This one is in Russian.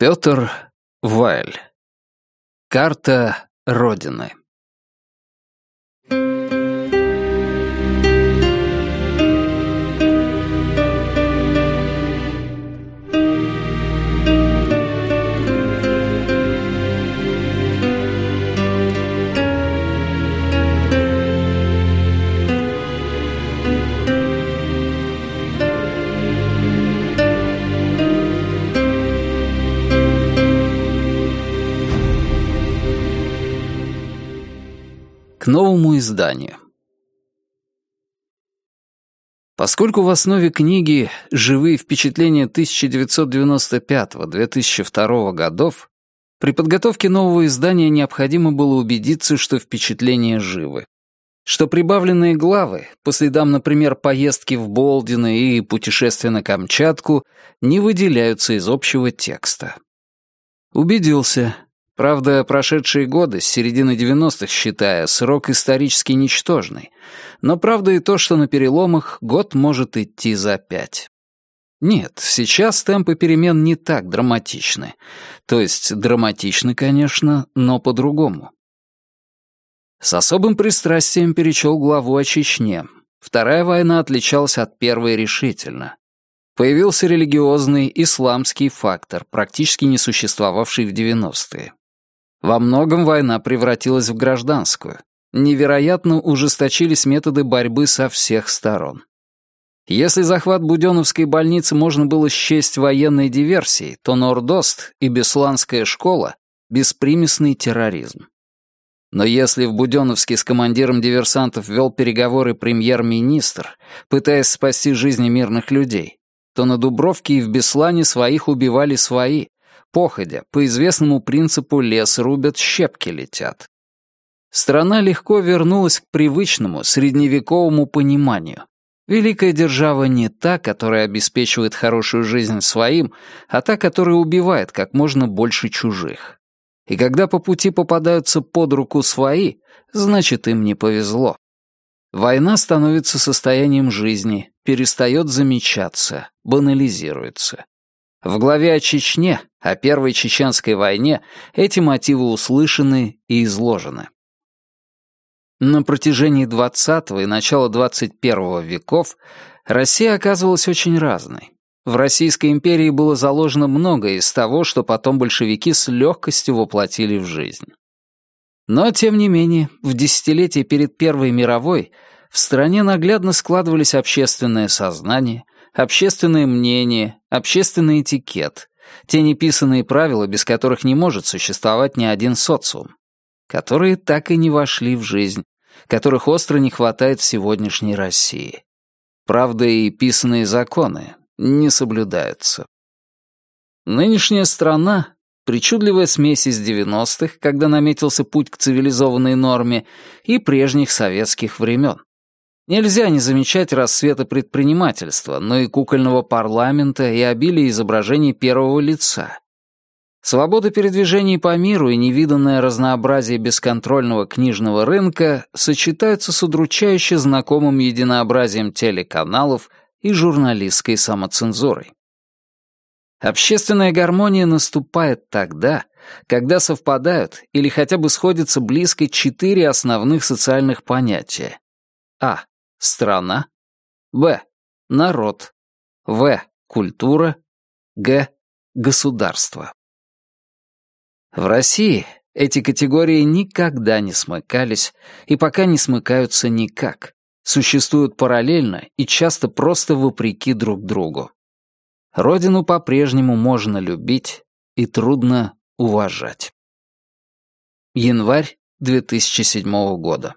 Петр Вайль. Карта Родины. Новому изданию. Поскольку в основе книги «Живые впечатления 1995-2002 годов», при подготовке нового издания необходимо было убедиться, что впечатления живы. Что прибавленные главы, по следам, например, поездки в Болдино и путешествия на Камчатку, не выделяются из общего текста. Убедился, Правда, прошедшие годы, с середины 90-х считая, срок исторически ничтожный. Но правда и то, что на переломах год может идти за пять. Нет, сейчас темпы перемен не так драматичны. То есть драматичны, конечно, но по-другому. С особым пристрастием перечел главу о Чечне. Вторая война отличалась от первой решительно. Появился религиозный, исламский фактор, практически не существовавший в 90-е. Во многом война превратилась в гражданскую. Невероятно ужесточились методы борьбы со всех сторон. Если захват Буденновской больницы можно было счесть военной диверсией, то Нордост и Бесланская школа — беспримесный терроризм. Но если в Буденновске с командиром диверсантов вел переговоры премьер-министр, пытаясь спасти жизни мирных людей, то на Дубровке и в Беслане своих убивали свои, походя, по известному принципу лес рубят, щепки летят. Страна легко вернулась к привычному средневековому пониманию. Великая держава не та, которая обеспечивает хорошую жизнь своим, а та, которая убивает как можно больше чужих. И когда по пути попадаются под руку свои, значит, им не повезло. Война становится состоянием жизни, перестает замечаться, банализируется. В главе о Чечне, о Первой Чеченской войне, эти мотивы услышаны и изложены. На протяжении XX и начала XXI веков Россия оказывалась очень разной. В Российской империи было заложено многое из того, что потом большевики с легкостью воплотили в жизнь. Но, тем не менее, в десятилетии перед Первой мировой в стране наглядно складывались общественное сознание, общественное мнение, общественный этикет, те неписанные правила, без которых не может существовать ни один социум, которые так и не вошли в жизнь, которых остро не хватает в сегодняшней России. Правда, и писанные законы не соблюдаются. Нынешняя страна — причудливая смесь из 90-х, когда наметился путь к цивилизованной норме, и прежних советских времен. Нельзя не замечать рассвета предпринимательства, но и кукольного парламента и обилие изображений первого лица. Свобода передвижений по миру и невиданное разнообразие бесконтрольного книжного рынка сочетаются с удручающе знакомым единообразием телеканалов и журналистской самоцензурой. Общественная гармония наступает тогда, когда совпадают или хотя бы сходятся близко четыре основных социальных понятия. А. Страна. Б. Народ. В. Культура. Г. Государство. В России эти категории никогда не смыкались и пока не смыкаются никак. Существуют параллельно и часто просто вопреки друг другу. Родину по-прежнему можно любить и трудно уважать. Январь 2007 года.